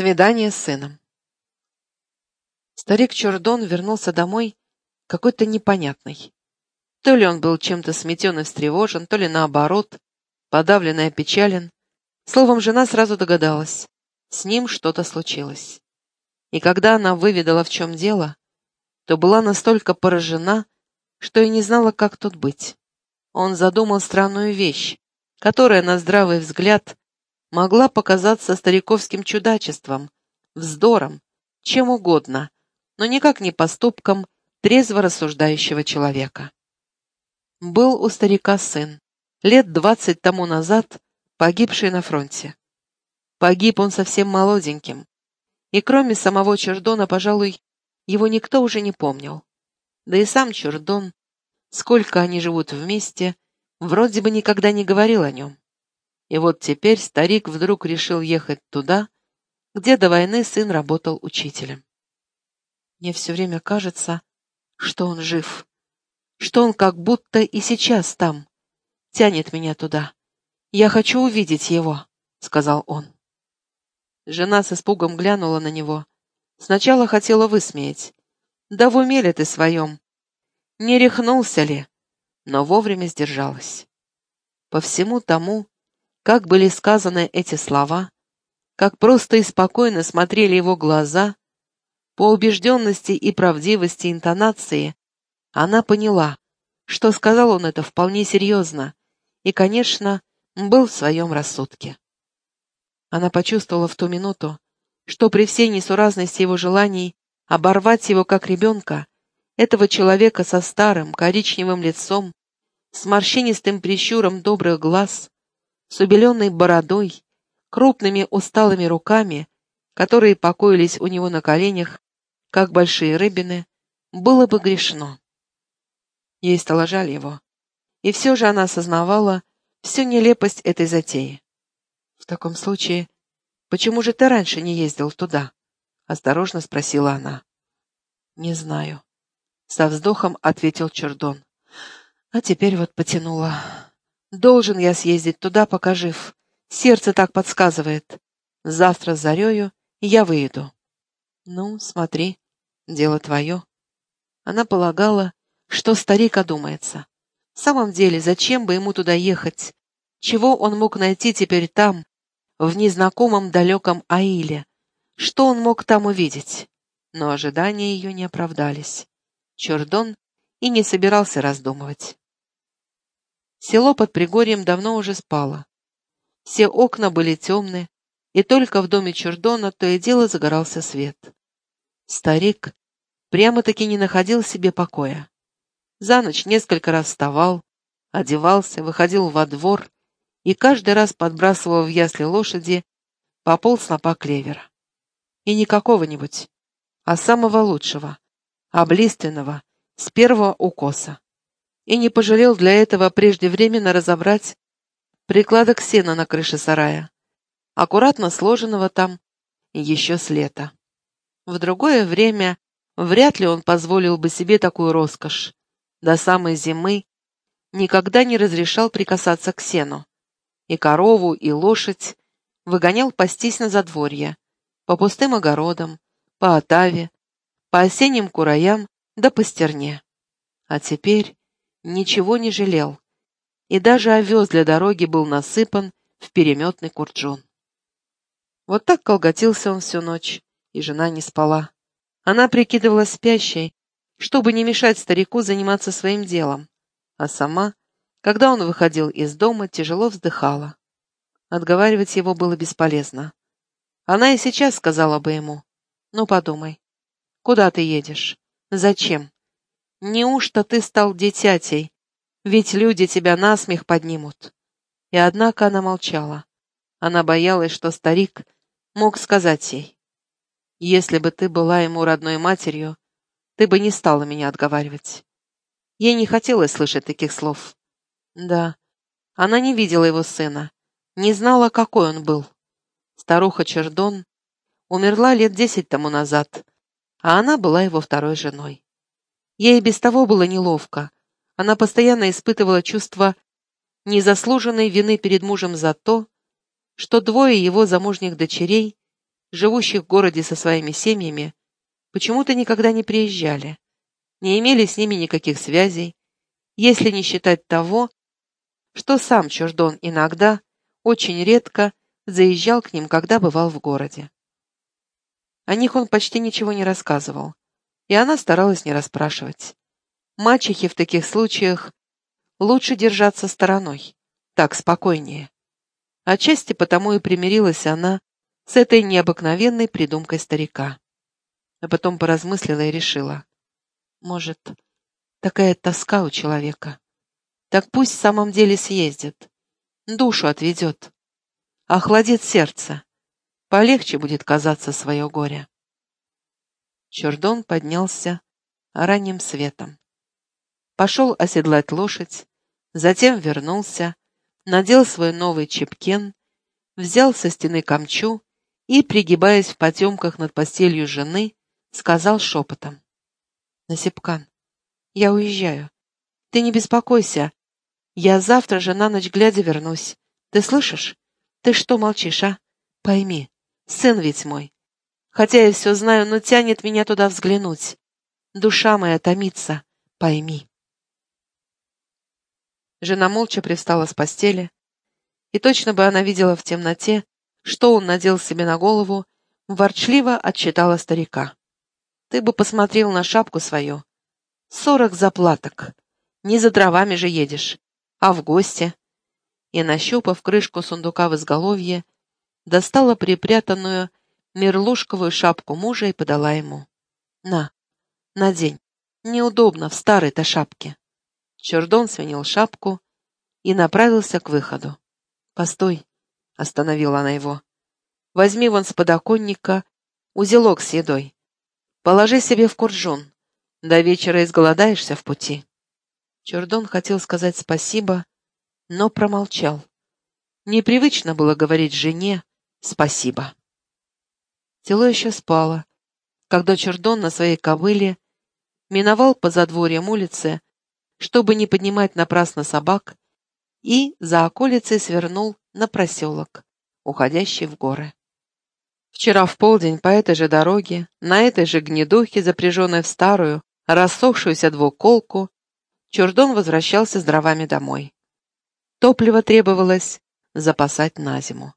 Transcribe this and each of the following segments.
Свидание с сыном. Старик Чурдон вернулся домой какой-то непонятный. То ли он был чем-то сметен и встревожен, то ли наоборот, подавлен и опечален. Словом, жена сразу догадалась, с ним что-то случилось. И когда она выведала, в чем дело, то была настолько поражена, что и не знала, как тут быть. Он задумал странную вещь, которая, на здравый взгляд, могла показаться стариковским чудачеством, вздором, чем угодно, но никак не поступком трезво рассуждающего человека. Был у старика сын, лет двадцать тому назад погибший на фронте. Погиб он совсем молоденьким, и кроме самого Чердона, пожалуй, его никто уже не помнил. Да и сам Чердон, сколько они живут вместе, вроде бы никогда не говорил о нем. И вот теперь старик вдруг решил ехать туда, где до войны сын работал учителем. Мне все время кажется, что он жив, что он как будто и сейчас там, тянет меня туда. Я хочу увидеть его, — сказал он. Жена с испугом глянула на него. Сначала хотела высмеять. Да в уме ли ты своем? Не рехнулся ли? Но вовремя сдержалась. По всему тому, как были сказаны эти слова, как просто и спокойно смотрели его глаза, по убежденности и правдивости интонации, она поняла, что сказал он это вполне серьезно и, конечно, был в своем рассудке. Она почувствовала в ту минуту, что при всей несуразности его желаний оборвать его как ребенка, этого человека со старым коричневым лицом, с морщинистым прищуром добрых глаз, с убеленной бородой, крупными усталыми руками, которые покоились у него на коленях, как большие рыбины, было бы грешно. Ей стало жаль его, и все же она осознавала всю нелепость этой затеи. «В таком случае, почему же ты раньше не ездил туда?» — осторожно спросила она. «Не знаю», — со вздохом ответил Чердон. «А теперь вот потянула». Должен я съездить туда, пока жив. Сердце так подсказывает. Завтра с зарею я выеду. Ну, смотри, дело твое. Она полагала, что старик одумается. В самом деле, зачем бы ему туда ехать? Чего он мог найти теперь там, в незнакомом далеком Аиле? Что он мог там увидеть? Но ожидания ее не оправдались. Чурдон и не собирался раздумывать. Село под Пригорьем давно уже спало. Все окна были темны, и только в доме Чердона то и дело загорался свет. Старик прямо-таки не находил себе покоя. За ночь несколько раз вставал, одевался, выходил во двор и каждый раз подбрасывал в ясли лошади по полснопа клевера. И не какого-нибудь, а самого лучшего, облиственного, с первого укоса и не пожалел для этого преждевременно разобрать прикладок сена на крыше сарая, аккуратно сложенного там еще с лета. В другое время вряд ли он позволил бы себе такую роскошь. До самой зимы никогда не разрешал прикасаться к сену. И корову, и лошадь выгонял пастись на задворье, по пустым огородам, по отаве, по осенним кураям да по стерне. А теперь ничего не жалел, и даже овес для дороги был насыпан в переметный курджун. Вот так колготился он всю ночь, и жена не спала. Она прикидывалась спящей, чтобы не мешать старику заниматься своим делом, а сама, когда он выходил из дома, тяжело вздыхала. Отговаривать его было бесполезно. Она и сейчас сказала бы ему, «Ну, подумай, куда ты едешь? Зачем? Неужто ты стал детятей? Ведь люди тебя насмех поднимут. И однако она молчала. Она боялась, что старик мог сказать ей. Если бы ты была ему родной матерью, ты бы не стала меня отговаривать. Ей не хотелось слышать таких слов. Да, она не видела его сына, не знала, какой он был. Старуха Чердон умерла лет десять тому назад, а она была его второй женой. Ей без того было неловко. Она постоянно испытывала чувство незаслуженной вины перед мужем за то, что двое его замужних дочерей живущих в городе со своими семьями, почему-то никогда не приезжали, не имели с ними никаких связей, если не считать того, что сам Чуждон иногда, очень редко, заезжал к ним, когда бывал в городе. О них он почти ничего не рассказывал, и она старалась не расспрашивать. Мачехе в таких случаях лучше держаться стороной, так спокойнее. Отчасти потому и примирилась она с этой необыкновенной придумкой старика. А потом поразмыслила и решила. Может, такая тоска у человека. Так пусть в самом деле съездит, душу отведет, охладит сердце, полегче будет казаться свое горе. Чурдон поднялся ранним светом. Пошел оседлать лошадь, затем вернулся, надел свой новый чепкен, взял со стены камчу и, пригибаясь в потемках над постелью жены, сказал шепотом. «Насипкан, я уезжаю. Ты не беспокойся. Я завтра же на ночь глядя вернусь. Ты слышишь? Ты что молчишь, а? Пойми, сын ведь мой. Хотя я все знаю, но тянет меня туда взглянуть. Душа моя томится, пойми». Жена молча пристала с постели, и точно бы она видела в темноте, что он надел себе на голову, ворчливо отчитала старика. «Ты бы посмотрел на шапку свою. Сорок заплаток. Не за дровами же едешь, а в гости». И, нащупав крышку сундука в изголовье, достала припрятанную мерлушковую шапку мужа и подала ему. «На, надень. Неудобно в старой-то шапке». Чердон свинил шапку и направился к выходу. «Постой», — остановила она его. «Возьми вон с подоконника узелок с едой. Положи себе в куржун. До вечера изголодаешься в пути». Чердон хотел сказать спасибо, но промолчал. Непривычно было говорить жене спасибо. Тело еще спало, когда Чердон на своей кобыле миновал по задворьям улицы, чтобы не поднимать напрасно собак, и за околицей свернул на проселок, уходящий в горы. Вчера в полдень по этой же дороге, на этой же гнедухе, запряженной в старую, рассохшуюся двуколку, Чурдон возвращался с дровами домой. Топливо требовалось запасать на зиму.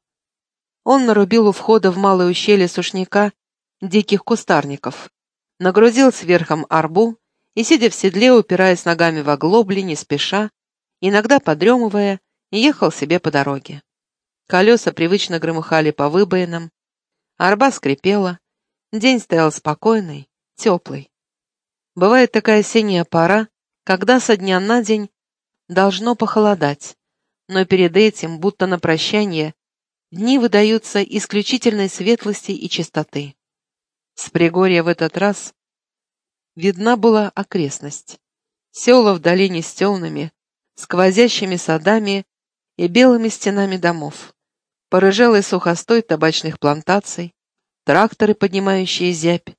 Он нарубил у входа в малое ущелье сушняка диких кустарников, нагрузил сверхом арбу и, сидя в седле, упираясь ногами в оглобли, не спеша, иногда подремывая, ехал себе по дороге. Колеса привычно громыхали по выбоинам, арба скрипела, день стоял спокойный, теплый. Бывает такая осенняя пора, когда со дня на день должно похолодать, но перед этим, будто на прощание, дни выдаются исключительной светлости и чистоты. С Пригорья в этот раз видна была окрестность. Села в долине с темными, сквозящими садами и белыми стенами домов, порыжелый сухостой табачных плантаций, тракторы, поднимающие зябь,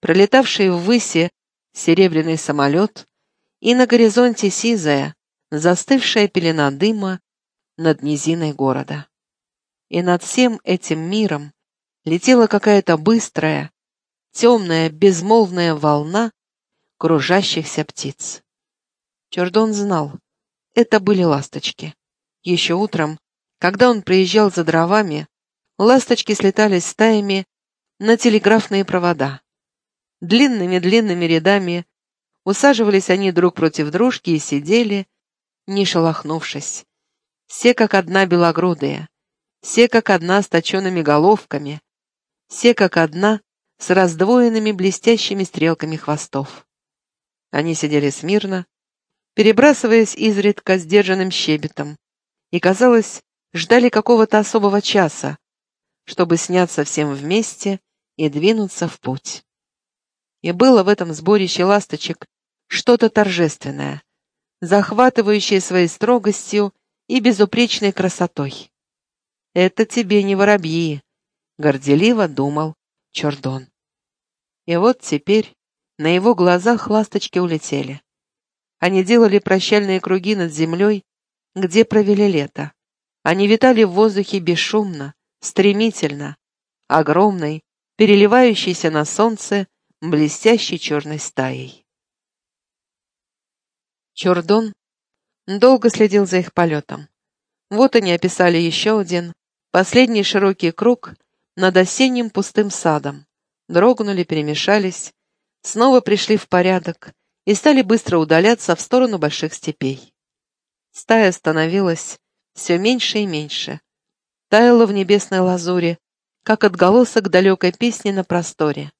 пролетавшие ввыси серебряный самолет и на горизонте сизая, застывшая пелена дыма над низиной города. И над всем этим миром летела какая-то быстрая, темная, безмолвная волна кружащихся птиц. Чордон знал, это были ласточки. Еще утром, когда он приезжал за дровами, ласточки слетались стаями на телеграфные провода. Длинными-длинными рядами усаживались они друг против дружки и сидели, не шелохнувшись. Все как одна белогрудые, все как одна с точенными головками, все как одна с раздвоенными блестящими стрелками хвостов. Они сидели смирно, перебрасываясь изредка сдержанным щебетом, и, казалось, ждали какого-то особого часа, чтобы сняться всем вместе и двинуться в путь. И было в этом сборище ласточек что-то торжественное, захватывающее своей строгостью и безупречной красотой. «Это тебе не воробьи», — горделиво думал Чордон. И вот теперь на его глазах ласточки улетели. Они делали прощальные круги над землей, где провели лето. Они витали в воздухе бесшумно, стремительно, огромной, переливающейся на солнце, блестящей черной стаей. Чордон долго следил за их полетом. Вот они описали еще один, последний широкий круг над осенним пустым садом. Дрогнули, перемешались, снова пришли в порядок и стали быстро удаляться в сторону больших степей. Стая становилась все меньше и меньше, таяла в небесной лазуре, как отголосок далекой песни на просторе,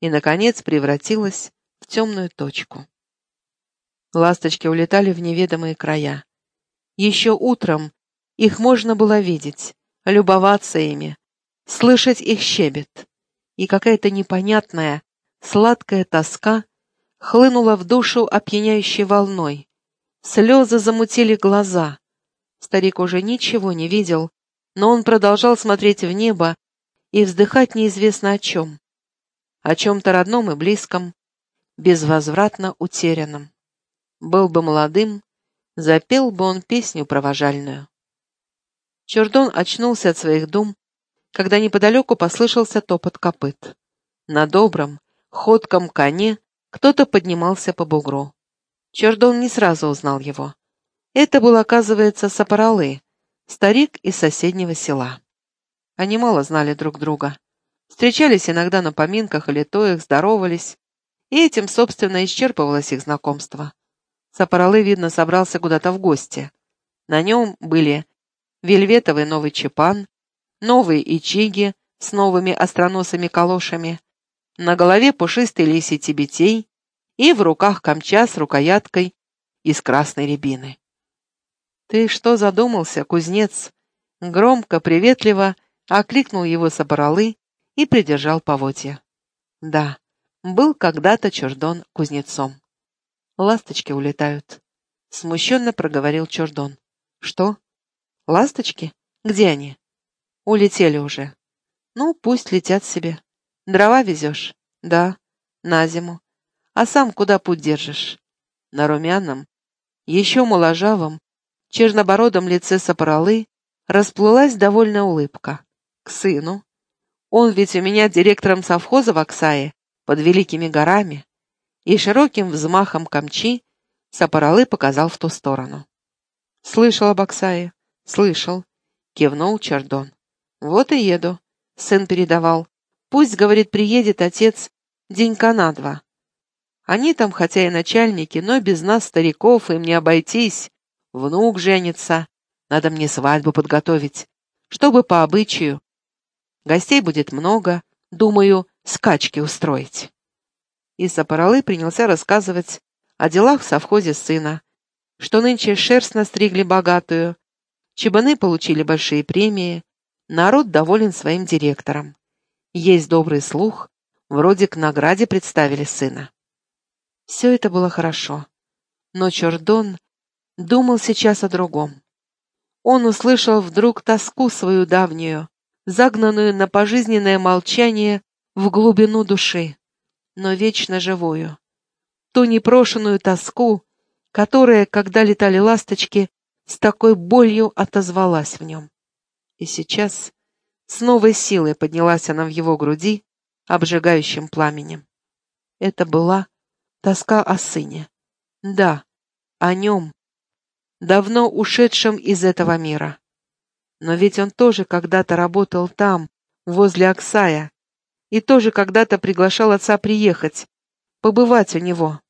и, наконец, превратилась в темную точку. Ласточки улетали в неведомые края. Еще утром их можно было видеть, любоваться ими, слышать их щебет, и какая-то непонятная, сладкая тоска хлынула в душу опьяняющей волной. Слезы замутили глаза. Старик уже ничего не видел, но он продолжал смотреть в небо и вздыхать неизвестно о чем. О чем-то родном и близком, безвозвратно утерянном. Был бы молодым, запел бы он песню провожальную. Чурдон очнулся от своих дум, когда неподалеку послышался топот копыт. На добром, ходком коне кто-то поднимался по бугру. Чурдон не сразу узнал его. Это был, оказывается, Сапаралы, старик из соседнего села. Они мало знали друг друга. Встречались иногда на поминках или тоях, здоровались, и этим, собственно, исчерпывалось их знакомство. Сапаралы, видно, собрался куда-то в гости. На нем были вельветовый новый чепан, новые ичиги с новыми остроносыми калошами, на голове пушистый лисий тибетей и в руках камча с рукояткой из красной рябины. «Ты что задумался, кузнец?» Громко, приветливо окликнул его Сапаралы и придержал поводья. Да, был когда-то Чурдон кузнецом. Ласточки улетают. Смущенно проговорил Чурдон. Что? Ласточки? Где они? Улетели уже. Ну, пусть летят себе. Дрова везешь? Да, на зиму. А сам куда путь держишь? На румяном, еще моложавом, чернобородом лице Сапаралы расплылась довольная улыбка. К сыну. Он ведь у меня директором совхоза в Оксае, под Великими горами и широким взмахом камчи Сапаралы показал в ту сторону. «Слышал об Оксае?» «Слышал», — кивнул Чардон. «Вот и еду», — сын передавал. «Пусть, — говорит, — приедет отец денька на два. Они там, хотя и начальники, но без нас, стариков, им не обойтись. Внук женится, надо мне свадьбу подготовить, чтобы по обычаю. Гостей будет много, думаю, скачки устроить» и Сапаралы принялся рассказывать о делах в совхозе сына, что нынче шерсть настригли богатую, чебаны получили большие премии, народ доволен своим директором. Есть добрый слух, вроде к награде представили сына. Все это было хорошо, но Чордон думал сейчас о другом. Он услышал вдруг тоску свою давнюю, загнанную на пожизненное молчание в глубину души но вечно живую. Ту непрошенную тоску, которая, когда летали ласточки, с такой болью отозвалась в нем. И сейчас с новой силой поднялась она в его груди, обжигающим пламенем. Это была тоска о сыне. Да, о нем, давно ушедшем из этого мира. Но ведь он тоже когда-то работал там, возле Оксая, и тоже когда-то приглашал отца приехать, побывать у него.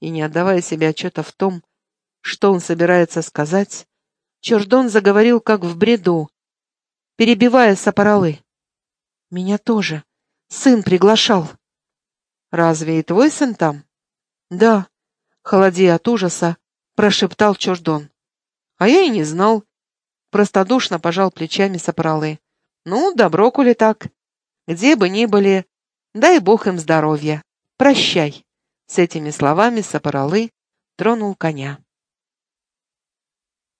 И не отдавая себе отчета в том, что он собирается сказать, Чордон заговорил как в бреду, перебивая сапоралы. «Меня тоже. Сын приглашал». «Разве и твой сын там?» «Да», — холодея от ужаса, прошептал Чордон. «А я и не знал». Простодушно пожал плечами сапоралы. «Ну, добро, коли так. Где бы ни были, дай Бог им здоровья. Прощай. С этими словами Сапаралы тронул коня.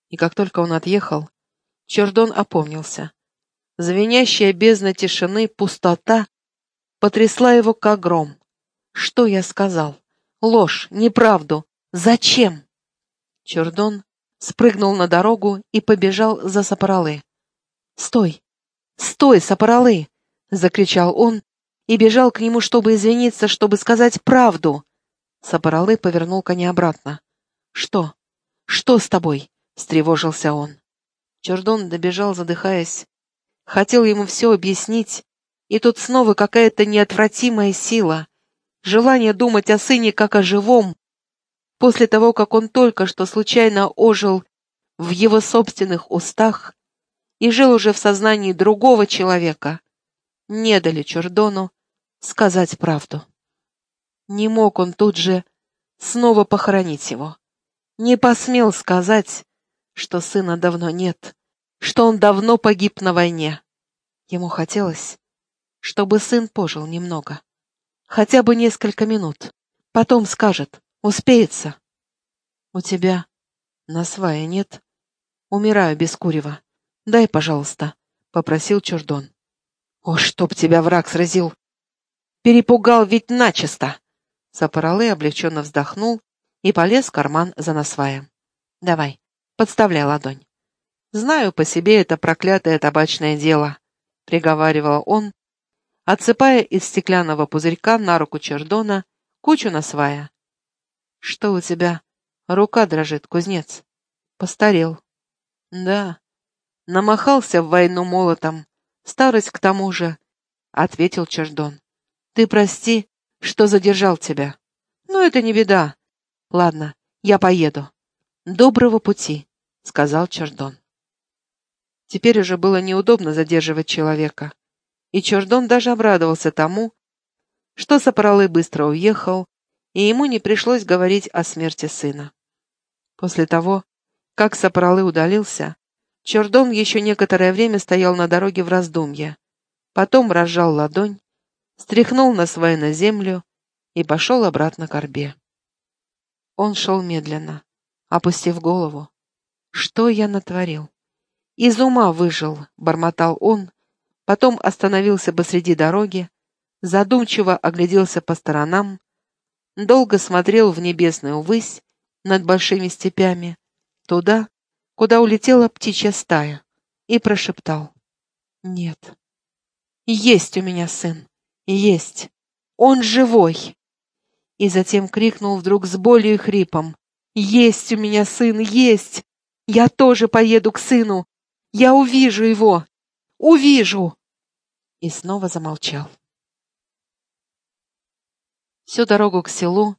И как только он отъехал, Чердон опомнился. Звенящая бездна тишины, пустота потрясла его как гром. Что я сказал? Ложь, неправду. Зачем? Чердон спрыгнул на дорогу и побежал за Сапаралы. «Стой! Стой, Сапаралы!» — закричал он и бежал к нему, чтобы извиниться, чтобы сказать правду. Сапаралы повернул коня обратно. «Что? Что с тобой?» — встревожился он. Чордон добежал, задыхаясь. Хотел ему все объяснить, и тут снова какая-то неотвратимая сила, желание думать о сыне как о живом, после того, как он только что случайно ожил в его собственных устах и жил уже в сознании другого человека, не дали Чордону сказать правду. Не мог он тут же снова похоронить его. Не посмел сказать, что сына давно нет, что он давно погиб на войне. Ему хотелось, чтобы сын пожил немного. Хотя бы несколько минут. Потом скажет, успеется. У тебя на свае нет? Умираю без курева. Дай, пожалуйста, — попросил Чурдон. О, чтоб тебя враг сразил! Перепугал ведь начисто!» Сапаралы облегченно вздохнул и полез в карман за насваем. «Давай, подставляй ладонь». «Знаю по себе это проклятое табачное дело», — приговаривал он, отсыпая из стеклянного пузырька на руку Чердона кучу насвая. «Что у тебя? Рука дрожит, кузнец». «Постарел». «Да». «Намахался в войну молотом. Старость к тому же», — ответил Чердон. Ты прости, что задержал тебя. Но это не беда. Ладно, я поеду. Доброго пути, сказал Чердон. Теперь уже было неудобно задерживать человека. И Чердон даже обрадовался тому, что Сапаралы быстро уехал, и ему не пришлось говорить о смерти сына. После того, как Сапаралы удалился, Чердон еще некоторое время стоял на дороге в раздумье, потом разжал ладонь стряхнул на свай на землю и пошел обратно к орбе. Он шел медленно, опустив голову. «Что я натворил?» «Из ума выжил», — бормотал он, потом остановился посреди дороги, задумчиво огляделся по сторонам, долго смотрел в небесную высь над большими степями, туда, куда улетела птичья стая, и прошептал. «Нет, есть у меня сын, есть! Он живой!» И затем крикнул вдруг с болью и хрипом. «Есть у меня сын, есть! Я тоже поеду к сыну! Я увижу его! Увижу!» И снова замолчал. Всю дорогу к селу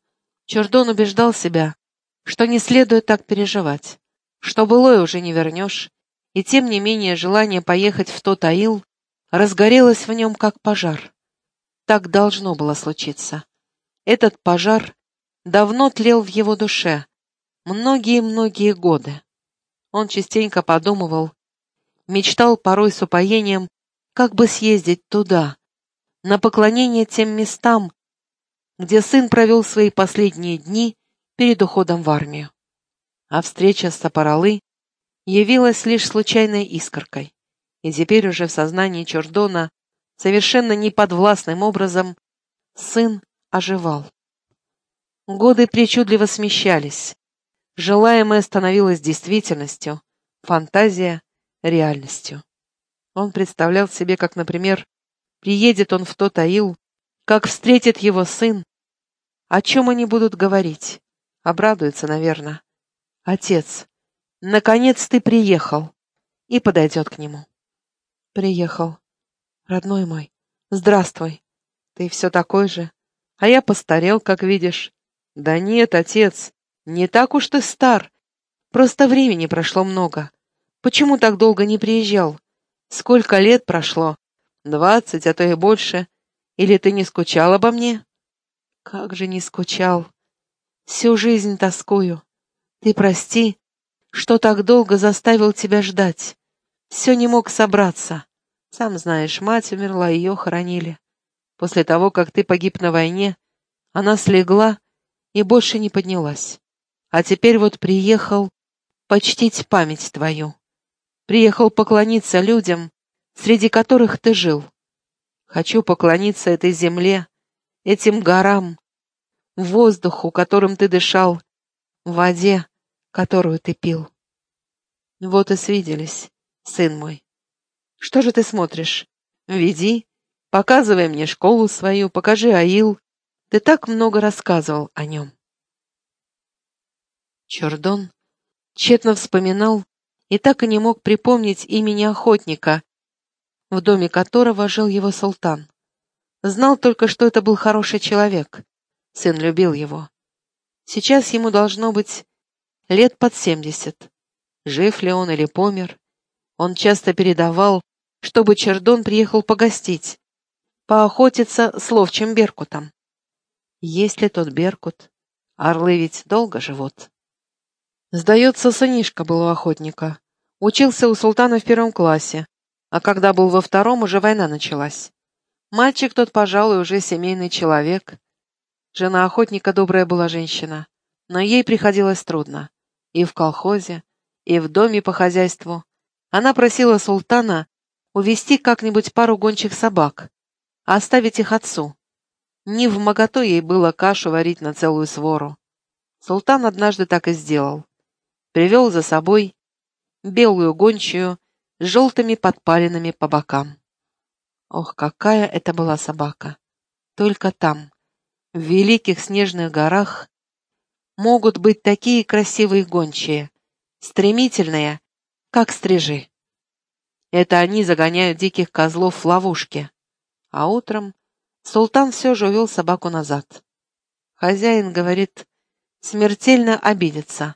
Чурдон убеждал себя, что не следует так переживать, что былое уже не вернешь, и тем не менее желание поехать в тот аил разгорелось в нем, как пожар. Так должно было случиться. Этот пожар давно тлел в его душе, многие-многие годы. Он частенько подумывал, мечтал порой с упоением, как бы съездить туда, на поклонение тем местам, где сын провел свои последние дни перед уходом в армию. А встреча с Сапаралы явилась лишь случайной искоркой, и теперь уже в сознании Чордона совершенно неподвластным образом, сын оживал. Годы причудливо смещались. Желаемое становилось действительностью, фантазия — реальностью. Он представлял себе, как, например, приедет он в тот аил, как встретит его сын. О чем они будут говорить? Обрадуется, наверное. Отец, наконец ты приехал. И подойдет к нему. Приехал. «Родной мой, здравствуй. Ты все такой же. А я постарел, как видишь». «Да нет, отец, не так уж ты стар. Просто времени прошло много. Почему так долго не приезжал? Сколько лет прошло? Двадцать, а то и больше. Или ты не скучал обо мне?» «Как же не скучал. Всю жизнь тоскую. Ты прости, что так долго заставил тебя ждать. Все не мог собраться. Сам знаешь, мать умерла, ее хоронили. После того, как ты погиб на войне, она слегла и больше не поднялась. А теперь вот приехал почтить память твою. Приехал поклониться людям, среди которых ты жил. Хочу поклониться этой земле, этим горам, воздуху, которым ты дышал, воде, которую ты пил. Вот и свиделись, сын мой. Что же ты смотришь? Веди, Показывай мне школу свою, покажи Аил. Ты так много рассказывал о нем. Чордон тщетно вспоминал и так и не мог припомнить имени охотника, в доме которого жил его султан. Знал только, что это был хороший человек. Сын любил его. Сейчас ему должно быть лет под семьдесят. Жив ли он или помер? Он часто передавал, чтобы Чердон приехал погостить, поохотиться с ловчим Беркутом. Есть ли тот Беркут? Орлы ведь долго живут. Сдается, сынишка был у охотника. Учился у султана в первом классе, а когда был во втором, уже война началась. Мальчик тот, пожалуй, уже семейный человек. Жена охотника добрая была женщина, но ей приходилось трудно. И в колхозе, и в доме по хозяйству. Она просила султана увести как-нибудь пару гончих собак, а оставить их отцу. Не в моготу ей было кашу варить на целую свору. Султан однажды так и сделал. Привел за собой белую гончую с желтыми подпалинами по бокам. Ох, какая это была собака! Только там, в великих снежных горах, могут быть такие красивые гончие, стремительные, как стрижи. Это они загоняют диких козлов в ловушки. А утром султан все же увел собаку назад. Хозяин говорит, смертельно обидится.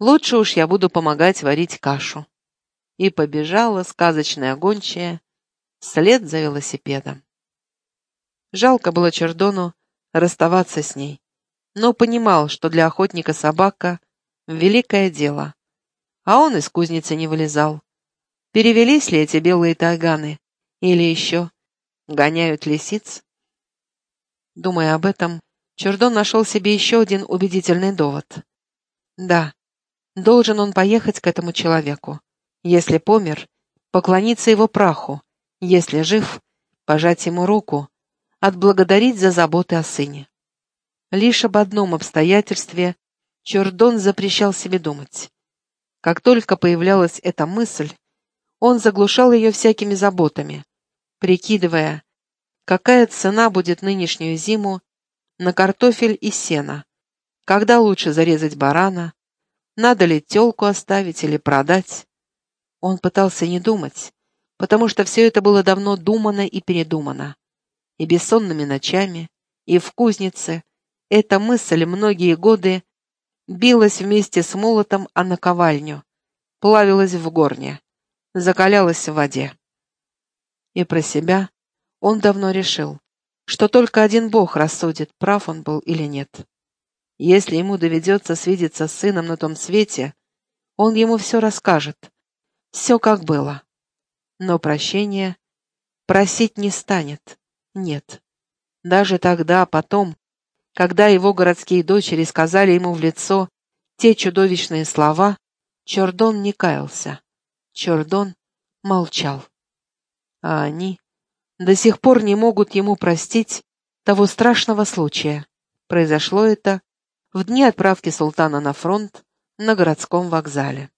Лучше уж я буду помогать варить кашу. И побежала сказочная гончая вслед за велосипедом. Жалко было Чердону расставаться с ней, но понимал, что для охотника собака — великое дело. А он из кузницы не вылезал. Перевелись ли эти белые тайганы? Или еще гоняют лисиц? Думая об этом, Чердон нашел себе еще один убедительный довод. Да, должен он поехать к этому человеку. Если помер, поклониться его праху. Если жив, пожать ему руку, отблагодарить за заботы о сыне. Лишь об одном обстоятельстве Чердон запрещал себе думать. Как только появлялась эта мысль, он заглушал ее всякими заботами, прикидывая, какая цена будет нынешнюю зиму на картофель и сено, когда лучше зарезать барана, надо ли телку оставить или продать. Он пытался не думать, потому что все это было давно думано и передумано. И бессонными ночами, и в кузнице эта мысль многие годы билась вместе с молотом о наковальню, плавилась в горне закалялась в воде. И про себя он давно решил, что только один Бог рассудит, прав он был или нет. Если ему доведется свидеться с сыном на том свете, он ему все расскажет, все как было. Но прощения просить не станет, нет. Даже тогда, потом, когда его городские дочери сказали ему в лицо те чудовищные слова, Чордон не каялся. Чордон молчал. А они до сих пор не могут ему простить того страшного случая. Произошло это в дни отправки султана на фронт на городском вокзале.